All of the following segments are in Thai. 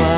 ก้า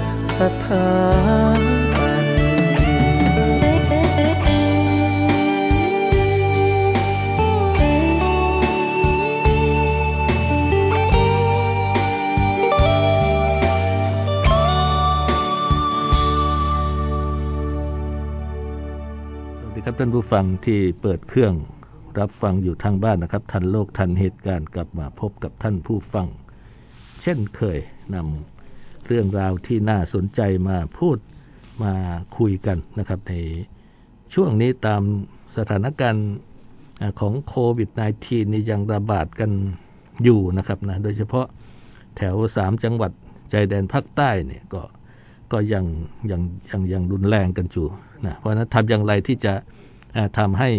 ถาบันครับท่านผู้ฟังที่เปิดเครื่องรับฟังอยู่ทางบ้านนะครับ ทันโลกทันเหตุการณ์กลับมาพบกับท่านผู้ฟัง เช่นเคยนำ เรื่องราวที่น่าสนใจมาพูดมาคุยกันนะครับในช่วงนี้ตามสถานการณ์ของโควิด -19 นี่ยังระบาดกันอยู่นะครับนะโดยเฉพาะแถวสามจังหวัดใจแดนภาคใต้เนี่ยก็ก็ยังยังยังยังรุนแรงกันอยู่นะเพราะนั้นทำอย่างไรที่จะทำให้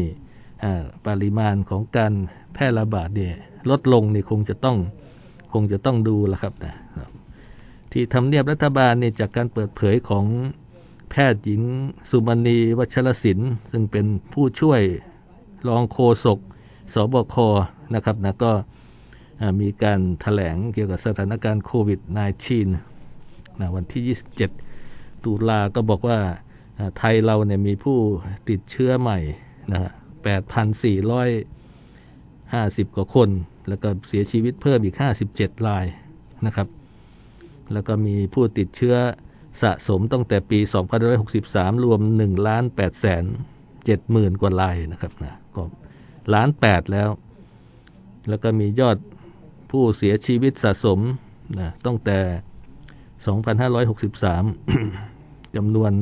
ปริมาณของการแพร่ระบาดเนี่ยลดลงนี่คงจะต้องคงจะต้องดูละครับนะ ที่ทำเนียบรัฐบาลเนี่ยจากการเปิดเผยของแพทย์หญิงสุมณีวัชรศิลป์ซึ่งเป็นผู้ช่วยรองโฆษกสบคนะครับนะก็มีการถแถลงเกี่ยวกับสถานการณ์โควิด -19 นะวันที่ 27 ตุลาก็บอกว่าไทยเราเนี่ยมีผู้ติดเชื้อใหม่นะ8,450 กว่าคน แล้วก็เสียชีวิตเพิ่มอีก 57 รายนะครับ แล้วก็มีผู้ติดเชื้อสะสมตั้งแต่ปี 2563 รวม1ล้าน8แสน7หมื่นกว่ารายนะครับนะก็ล้าน 8 แล้ว แล้วก็มียอดผู้เสียชีวิตสะสมนะตั้งแต่ 2563 จำนวน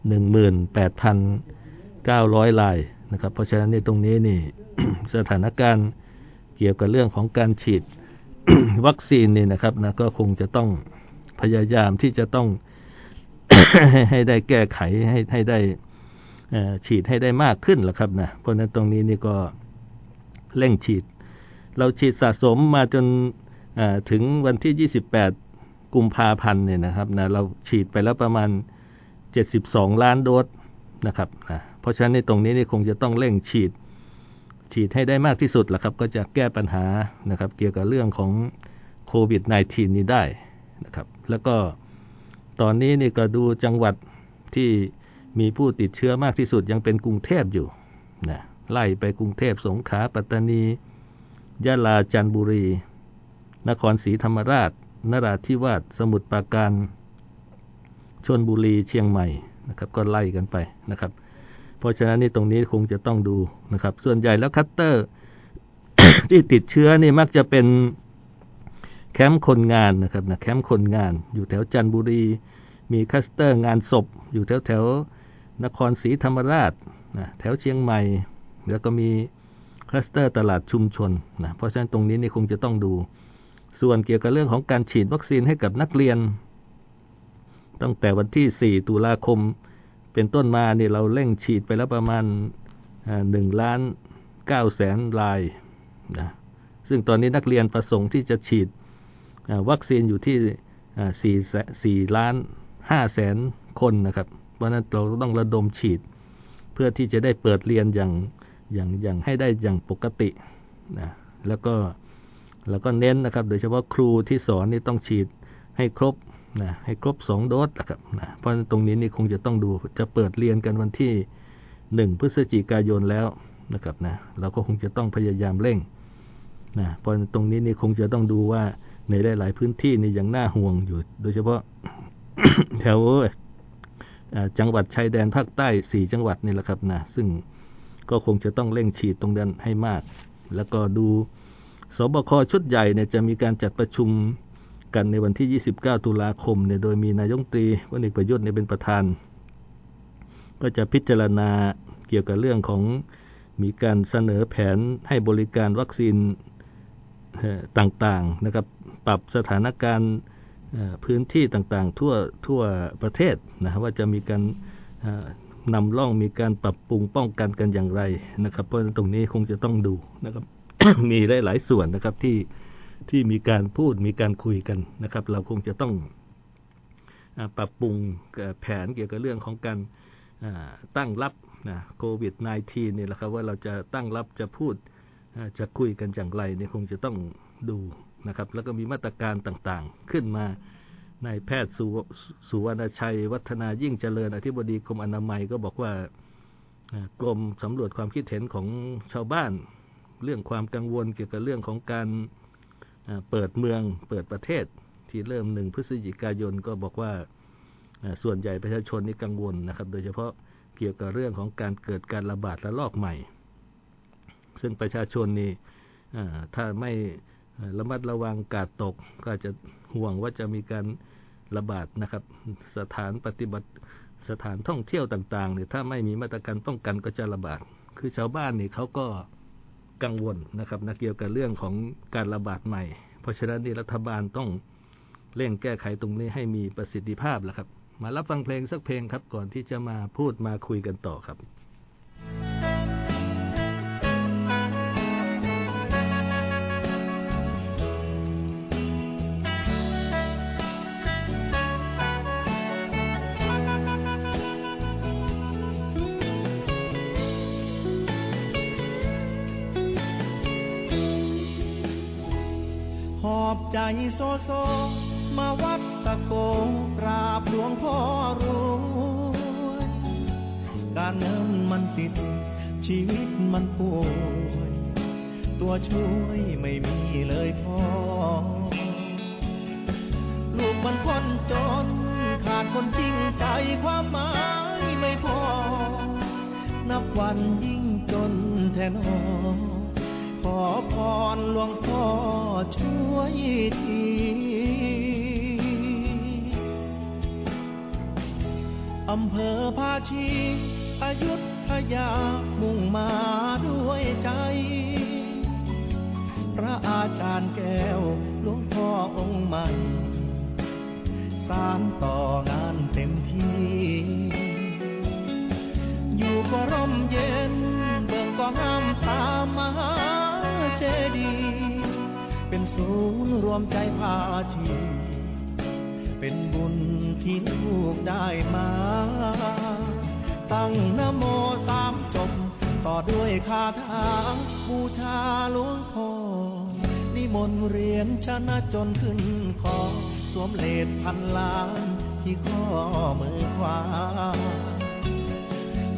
18,900รายนะครับ เพราะฉะนั้นในตรงนี้นี่สถานการณ์เกี่ยวกับเรื่องของการฉีด วัคซีนนี่นะครับนะก็คงจะต้องพยายามที่จะต้องให้ได้แก้ไขให้ให้ได้ฉีดให้ได้มากขึ้นแหละครับนะเพราะนั้นตรงนี้นี่ก็เร่งฉีด เราฉีดสะสมมาจนถึงวันที่ 28 กุมภาพันธ์เนี่ยนะครับนะเราฉีดไปแล้วประมาณ 72 ล้านโดสนะครับนะเพราะฉะนั้นในตรงนี้นี่คงจะต้องเร่งฉีด ฉีดให้ได้มากที่สุดแหละครับ ก็จะแก้ปัญหานะครับเกี่ยวกับเรื่องของโควิด -19 นี้ได้นะครับ แล้วก็ตอนนี้นี่ก็ดูจังหวัดที่มีผู้ติดเชื้อมากที่สุดยังเป็นกรุงเทพอยู่นะไล่ไปกรุงเทพสงขลาปัตตานี ยะลาจันทบุรี นครศรีธรรมราชนราธิวาสสมุทรปราการชนบุรีเชียงใหม่นะครับ ก็ไล่กันไปนะครับ เพราะฉะนั้นนี่ตรงนี้คงจะต้องดูนะครับ ส่วนใหญ่แล้วคลัสเตอร์ที่ติดเชื้อนี่มักจะเป็นแคมป์คนงานนะครับนะแคมป์คนงาน อยู่แถวจันทบุรี มีคลัสเตอร์งานศพ อยู่แถวแถวนครศรีธรรมราชนะแถวเชียงใหม่ แล้วก็มีคลัสเตอร์ตลาดชุมชนนะเพราะฉะนั้นตรงนี้นี่คงจะต้องดู ส่วนเกี่ยวกับเรื่องของการฉีดวัคซีนให้กับนักเรียน ตั้งแต่วันที่ 4 ตุลาคม เป็นต้นมาเนี่ยเราเร่งฉีดไปแล้วประมาณ1ล้าน9แสนรายนะซึ่งตอนนี้นักเรียนประสงค์ที่จะฉีดวัคซีนอยู่ที่4 4ล้าน5แสนคนนะครับ เพราะนั้นเราต้องระดมฉีด เพื่อที่จะได้เปิดเรียนอย่างอย่างอย่างให้ได้อย่างปกตินะแล้วก็แล้วก็เน้นนะครับ โดยเฉพาะครูที่สอนนี่ต้องฉีดให้ครบ นะให้ครบ2โดสนะครับนะเพราะตรงนี้นี่คงจะต้องดูจะเปิดเรียนกันวันที่1พฤศจิกายนแล้วนะครับนะเราก็คงจะต้องพยายามเร่งนะเพราะตรงนี้นี่คงจะต้องดูว่าในหลายๆพื้นที่นี่ยังน่าห่วงอยู่ โดยเฉพาะแถวจังหวัดชายแดนภาคใต้สี่จังหวัดนี่แหละครับนะซึ่งก็คงจะต้องเร่งฉีดตรงนั้นให้มาก แล้วก็ดูสบคชุดใหญ่เนี่ยจะมีการจัดประชุม กันในวันที่ 29 ตุลาคมเนี่ยโดยมีนายงตรีวันเอกประยุทธ์เนี่ยเป็นประธาน ก็จะพิจารณาเกี่ยวกับเรื่องของมีการเสนอแผนให้บริการวัคซีนต่างๆนะครับปรับสถานการณ์พื้นที่ต่างๆ ทั่วทั่วประเทศนะว่าจะมีการนำร่องมีการปรับปรุงป้องกันกันอย่างไรนะครับ เพราะตรงนี้คงจะต้องดูนะครับมีหลายๆส่วนนะครับที่ ที่มีการพูดมีการคุยกันนะครับ เราคงจะต้องปรับปรุงแผนเกี่ยวกับเรื่องของการตั้งรับนะโควิด -19 นี่แหละครับว่าเราจะตั้งรับจะพูดจะคุยกันอย่างไรนี่คงจะต้องดูนะครับ แล้วก็มีมาตรการต่างๆ ขึ้นมานายแพทย์สุวรรณชัย วัฒนายิ่งเจริญอธิบดีกรมอนามัยก็บอกว่ากรมสำรวจความคิดเห็นของชาวบ้าน เรื่องความกังวลเกี่ยวกับเรื่องของการ เปิดเมืองเปิดประเทศที่เริ่มหนึ่งพฤศจิกายนก็บอกว่าส่วนใหญ่ประชาชนนี่กังวลนะครับ โดยเฉพาะเกี่ยวกับเรื่องของการเกิดการระบาดระลอกใหม่ ซึ่งประชาชนนี่ถ้าไม่ระมัดระวังกาดตกก็จะห่วงว่าจะมีการระบาดนะครับ สถานปฏิบัติสถานท่องเที่ยวต่างๆเนี่ยถ้าไม่มีมาตรการป้องกันก็จะระบาด คือชาวบ้านนี่เขาก็ กังวลนะครับนะเกี่ยวกับเรื่องของการระบาดใหม่ เพราะฉะนั้นนี่รัฐบาลต้องเร่งแก้ไขตรงนี้ให้มีประสิทธิภาพแหละครับ มารับฟังเพลงสักเพลงครับก่อนที่จะมาพูดมาคุยกันต่อครับ โซโซ มาวัดตะโกกราบหลวงพ่อรวยการเงินมันติด ชีวิตมันป่วย ตัวช่วยไม่มีเลยพ่อ ลูกมันคนจน ขาดคนจริงใจความหมายไม่พอ นับวันยิ่งจนแทนอ ขอพรหลวงพ่อช่วยทีอำเภอภาชีอายุทยามุ่งมาด้วยใจ พระอาจารย์แก้วหลวงพ่อองค์ใหม่สารต่องานเต็มที่ อยู่ก็ร่มเย็นเบิ่งก็งามตามมา เจดี เป็นศูนย์รวมใจพาชี เป็นบุญที่ลูกได้มา ตั้งนโมสามจบ ต่อด้วยคาถาบูชาหลวงพ่อนิมนต์เรียนชนะจนขึ้นคอสวมเลดพันล้านที่ข้อมือขวา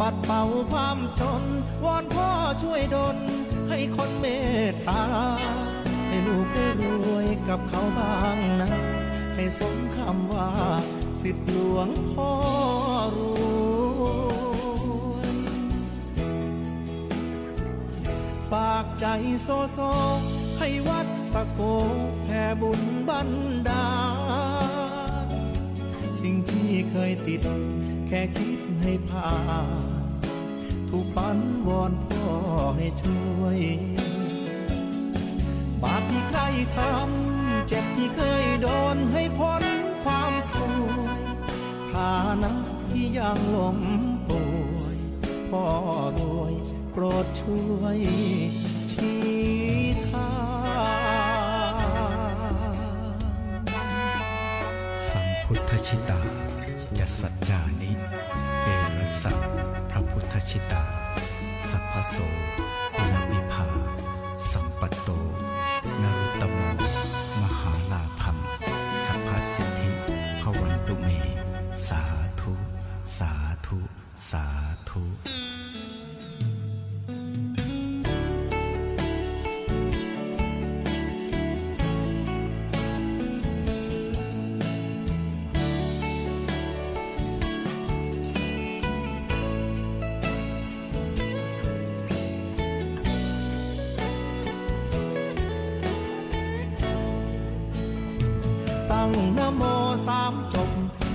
ปัดเป่าความจน วอนพ่อช่วยดล ให้คนเมตตา ให้ลูกได้รวยกับเขาบ้างนะ ให้สมคำว่า สิทธิหลวงพ่อรวยฝากใจโซโซ ให้วัดตะโกแผ่บุญบันดาลสิ่งที่เคยติด แค่คิดให้ผ่าน ถูกปันวอนพ่อให้ช่วย บาปที่ใครทำ เจ็บที่เคยโดนให้พ้นความสวยฐานะที่ยังล้มป่วยพ่อรวยโปรดช่วยชี้ทางสัมพุทธชิตาจะสัจจา ชิตา สัพพโสอิลวิภา สัมปตโต นรุตตโม มหาลาภัมสัพพสิทธิพวันตุเม สาธุ สาธุ สาธุ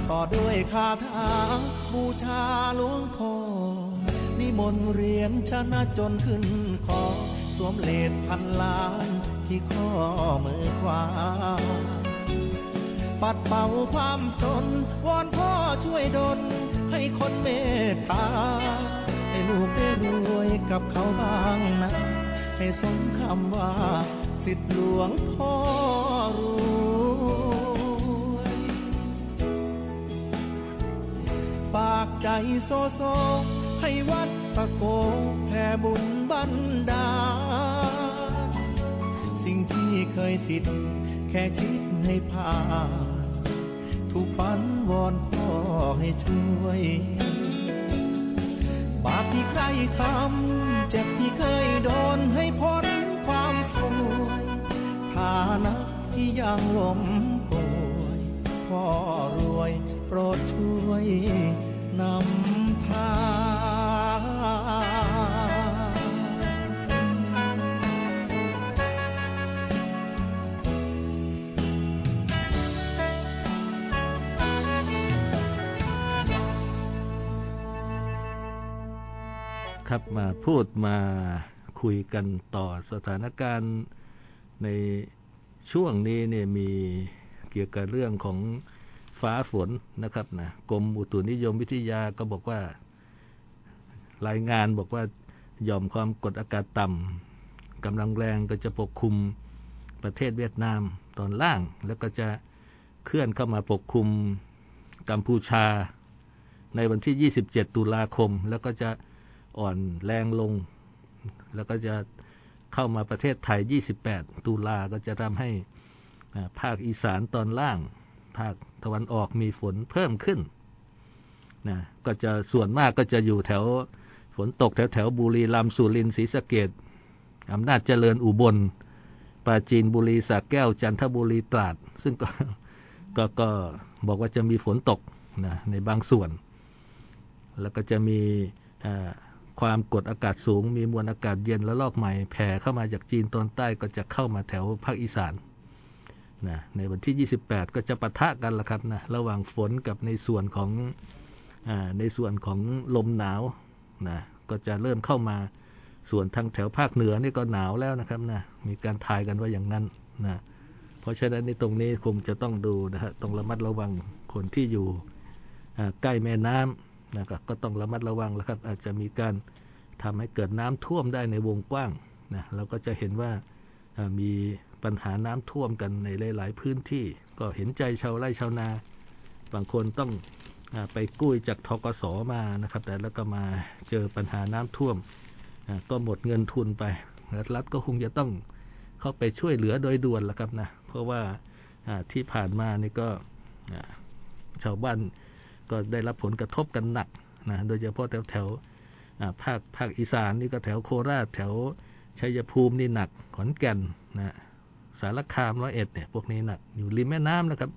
ต่อด้วยคาถาบูชาหลวงพ่อนิมนต์เรียนชนะจนขึ้นคอสวมเลดพันล้านที่ข้อมือขวา ปัดเป่าความจน วอนพ่อช่วยดลให้คนเมตตา ให้ลูกได้รวยกับเขาบ้างนะ ให้สมคำว่า สิทธิหลวงพ่อ ฝากใจโซโซ ให้วัดตะโกแผ่บุญบันดาลสิ่งที่เคยติด แค่คิดให้ผ่านถูกฝันวอนพ่อให้ช่วย บาปที่ใครทำ เจ็บที่เคยโดนให้พ้นความสวยฐานะที่ยังล้มป่วยพ่อรวยโปรดช่วย นำทางครับมาพูดมาคุยกันต่อสถานการณ์ในช่วงนี้เนี่ยมีเกี่ยวกับเรื่องของ ฟ้าฝนนะครับนะกรมอุตุนิยมวิทยาก็บอกว่ารายงานบอกว่าหย่อมความกดอากาศต่ำกำลังแรงก็จะปกคลุมประเทศเวียดนามตอนล่าง แล้วก็จะเคลื่อนเข้ามาปกคลุมกัมพูชา ในวันที่ 27 ตุลาคม แล้วก็จะอ่อนแรงลง แล้วก็จะเข้ามาประเทศไทย 28 ตุลาก็จะทำให้ภาคอีสานตอนล่าง ภาคตะวันออกมีฝนเพิ่มขึ้นนะก็จะส่วนมากก็จะอยู่แถวฝนตกแถวแถวบุรีรัมย์สุรินทร์ศรีสะเกดอำนาจเจริญอุบลปราจีนบุรีสระแก้วจันทบุรีตราด ซึ่งก็ก็ก็บอกว่าจะมีฝนตกนะในบางส่วน แล้วก็จะมีความกดอากาศสูง มีมวลอากาศเย็นและลอกใหม่แผ่เข้ามาจากจีนตอนใต้ก็จะเข้ามาแถวภาคอีสาน นะในวันที่ 28 ก็จะปะทะกันละครับนะระหว่างฝนกับในส่วนของอในส่วนของลมหนาวนะก็จะเริ่มเข้ามาส่วนทางแถวภาคเหนือนี่ก็หนาวแล้วนะครับนะมีการทายกันว่าอย่างนั้นนะเพราะฉะนั้นในตรงนี้คงจะต้องดูนะฮะต้องระมัดระวังคนที่อยู่ใกล้แม่น้ำนะครับก็ต้องระมัดระวังแล้วครับ อาจจะมีการทำให้เกิดน้ำท่วมได้ในวงกว้างนะเราก็จะเห็นว่ามี ปัญหาน้ำท่วมกันในหลาย ๆ พื้นที่ ก็เห็นใจชาวไร่ชาวนา บางคนต้องไปกู้จากทกสมานะครับ แต่แล้วก็มาเจอปัญหาน้ำท่วม ก็หมดเงินทุนไป รัฐก็คงจะต้องเข้าไปช่วยเหลือโดยด่วนแล้วครับนะ เพราะว่าที่ผ่านมานี่ก็ชาวบ้านก็ได้รับผลกระทบกันหนักนะโดยเฉพาะแถวแถวภาคภาคอีสานนี่ก็แถวโคราชแถวชัยภูมินี่หนักขอนแก่นนะ สารคามร้อยเอ็ดเนี่ยพวกนี้หนักอยู่ริมแม่น้ำนะครับ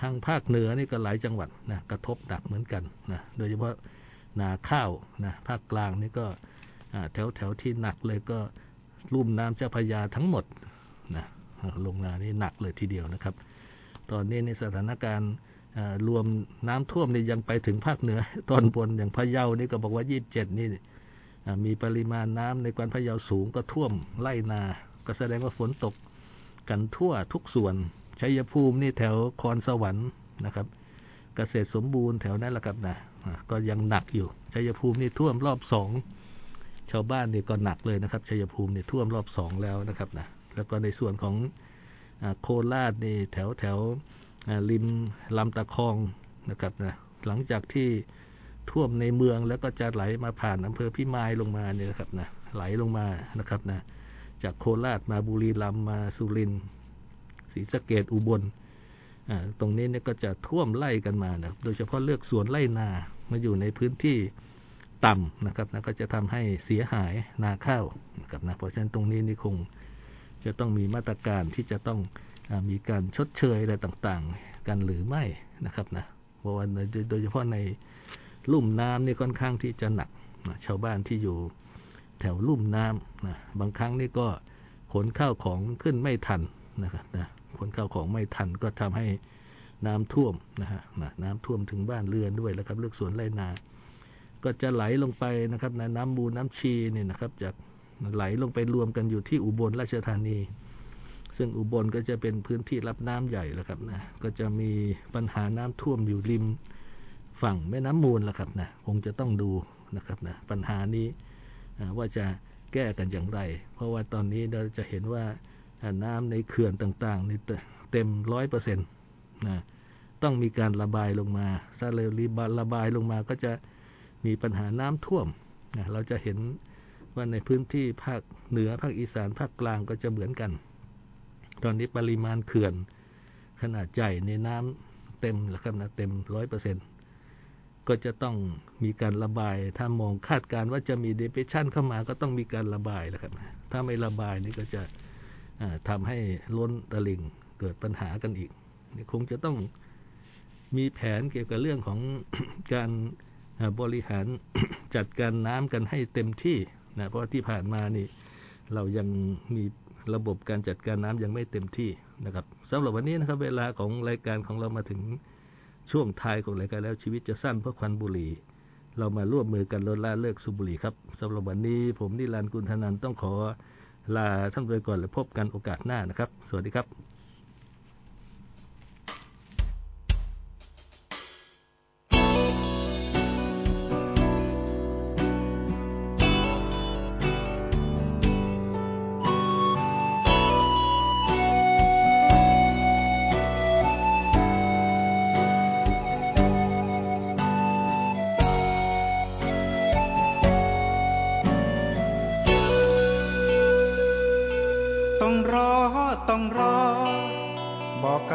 ทางภาคเหนือนี่ก็หลายจังหวัดนะกระทบหนักเหมือนกันนะโดยเฉพาะนาข้าวนะภาคกลางนี่ก็แถวแถวที่หนักเลยก็ลุ่มน้ำเจ้าพยาทั้งหมดนะลงนานี่หนักเลยทีเดียวนะครับ ตอนนี้ในสถานการณ์รวมน้ำท่วมนี่ยังไปถึงภาคเหนือ ตอนบนอย่างพะเยานี่ก็บอกว่า 27 นี่มีปริมาณน้ำในกวนพะเยาสูงก็ท่วมไล่นา ก็แสดงว่าฝนตก กันทั่วทุกส่วนชัยภูมินี่แถวคอนสวรรค์นะครับ เกษตรสมบูรณ์แถวนั้นแหละครับนะก็ยังหนักอยู่ชัยภูมินี่ท่วมรอบสองชาวบ้านนี่ก็หนักเลยนะครับชัยภูมินี่ท่วมรอบสองแล้วนะครับนะแล้วก็ในส่วนของโคราชนี่แถวแถวริมลำตะคองนะครับนะหลังจากที่ท่วมในเมืองแล้วก็จะไหลมาผ่านอำเภอพิมายลงมาเนี่ยนะครับนะไหลลงมานะครับนะ จากโคราชมาบุรีรัมย์มาสุรินทร์ศรีสะเกดอุบลตรงนี้เนี่ยก็จะท่วมไล่กันมานะโดยเฉพาะเลือกสวนไล่นามาอยู่ในพื้นที่ต่ำนะครับนะก็จะทำให้เสียหายนาข้าวนะครับนะเพราะฉะนั้นตรงนี้นี่คงจะต้องมีมาตรการที่จะต้องมีการชดเชยอะไรต่างๆ กันหรือไม่นะครับนะเพราะว่าโดยเฉพาะในลุ่มน้ำนี่ค่อนข้างที่จะหนักนะชาวบ้านที่อยู่ ถวลุ่มน้ำนะบางครั้งนี่ก็ขนข้าวของขึ้นไม่ทันนะครับนะขนข้าวของไม่ทันก็ทำให้น้ำท่วมนะฮะน้ำท่วมถึงบ้านเรือนด้วยแล้วครับเลือกสวนไรนา ก็จะไหลลงไปนะครับในน้ำมูลน้ำชีเนี่ยนะครับจากไหลลงไปรวมกันอยู่ที่อุบลราชธานี ซึ่งอุบลก็จะเป็นพื้นที่รับน้ำใหญ่แล้วครับนะก็จะมีปัญหาน้ำท่วมอยู่ริมฝั่งแม่น้ำมูลแล้วครับนะคงจะต้องดูนะครับนะปัญหานี้ ว่าจะแก้กันอย่างไร เพราะว่าตอนนี้เราจะเห็นว่าน้ำในเขื่อนต่างๆนี่เต็มร้อยเปอร์เซ็นต์นะต้องมีการระบายลงมาถ้าเร็วรีบระบายลงมาก็จะมีปัญหาน้ำท่วมนะเราจะเห็นว่าในพื้นที่ภาคเหนือภาคอีสานภาคกลางก็จะเหมือนกัน ตอนนี้ปริมาณเขื่อนขนาดใหญ่ในน้ำเต็มแล้วครับนะเต็มร้อยเปอร์เซ็นต์ ก็จะต้องมีการระบาย ถ้ามองคาดการว่าจะมีเดเ e ชันเข้ามาก็ต้องมีการระบายแล้วครับ ถ้าไม่ระบายนี่ก็จะทำให้ล้นตลิ่งเกิดปัญหากันอีกนี่คงจะต้องมีแผนเกี่ยวกับเรื่องของการบริหารจัดการน้ำกันให้เต็มที่นะเพราะที่ผ่านมานี่เรายังมีระบบการจัดการน้ำยังไม่เต็มที่นะครับสำหรับวันนี้นะครับ เวลาของรายการของเรามาถึง ช่วงท้ายของรายการแล้วชีวิตจะสั้นเพราะควันบุหรี่ เรามาร่วมมือกันลดละเลิกสูบบุหรี่ครับสำหรับวันนี้ผมนิรันดร์กุลธนันต้องขอลาท่านไปก่อนและพบกันโอกาสหน้านะครับ สวัสดีครับ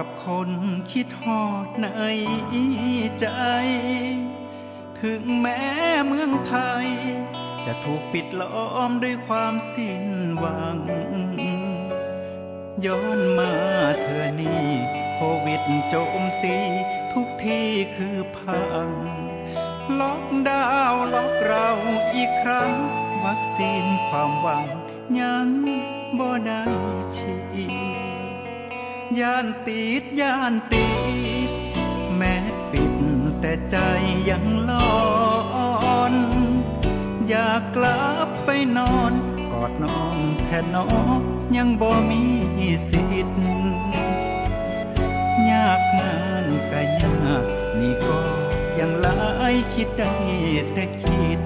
ับคนคิดหอดในใจ ถึงแม้เมืองไทย จะถูกปิดล้อมด้วยความสิ้นหวัง ย้อนมาเธอนี่โควิดโจมตีทุกที่คือพัง ล็อกดาวน์ล็อกเราอีกครั้ง วัคซีนความหวังยังบ่ได้ฉีด ย่านติดย่านติด แม้ปิดแต่ใจยังลอน อยากกลับไปนอน กอดน้องแทนน้องยังบ่มีสิทธิ์ยากงานก็ยาก นี่ก็ยังหลายคิดได้แต่คิด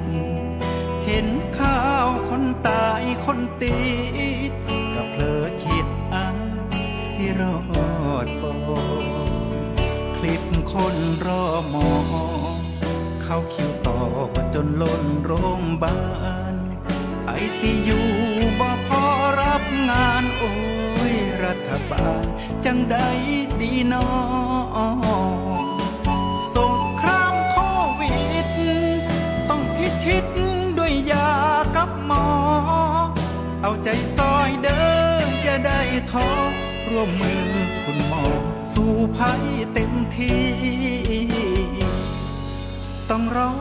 รอหมอเข้าคิวต่อจนล้นโรงพยาบาลไอซียูบ่พอรับงานโอ้ยรัฐบาลจังได้ดีนอสงครามโควิด ต้องพิชิตด้วยยากับหมอ เอาใจซอยเด้ออย่าได้ท้อร่วมมือคุณหมอ สู้ภัยเต็มที่ ต้องรอ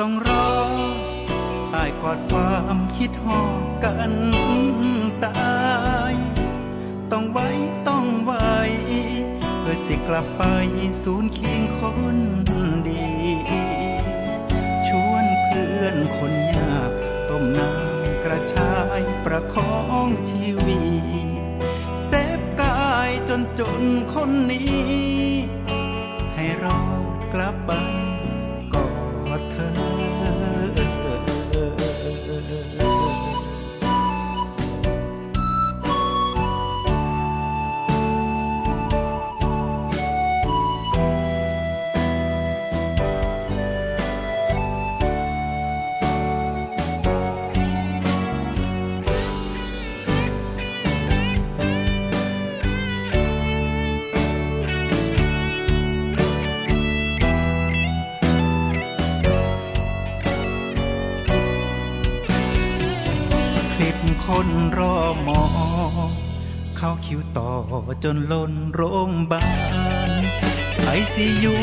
ต้องรออายกอดความคิดหอดกันตาย ต้องไว้ต้องไว้เพื่อสิกลับไปศูนย์เคียงคนดี ชวนเพื่อนคนยากต้มน้ำกระชายประคองชีวิต จนจนคนนี้ ให้เรากลับบ้าน จนล้นโรงพยาบาลไอซียู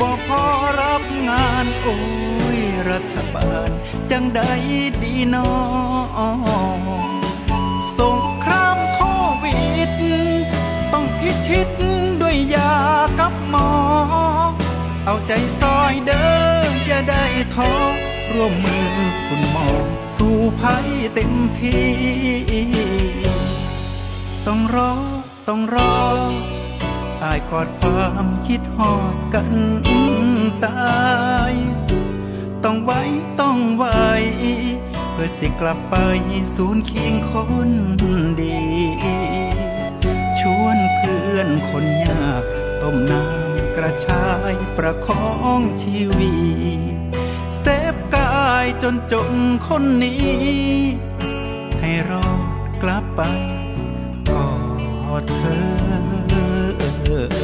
บ่พอรับงานโอ้ยรัฐบาล จังได้ดีนอสงครามโควิด ต้องพิชิตด้วยยากับหมอ เอาใจซอยเด้ออย่าได้ท้อร่วมมือคุณหมอ สู้ภัยเต็มที่ ต้องรอ ต้องรออายกอดความคิดหอดกันตาย ต้องไว้ต้องไว้ เพื่อสิกลับไปศูนย์เคียงคนดี ชวนเพื่อนคนยากต้มน้ำกระชายประคองชีวิตเซฟกายจนจนคนนี้ ให้รอดกลับไป ดเธอ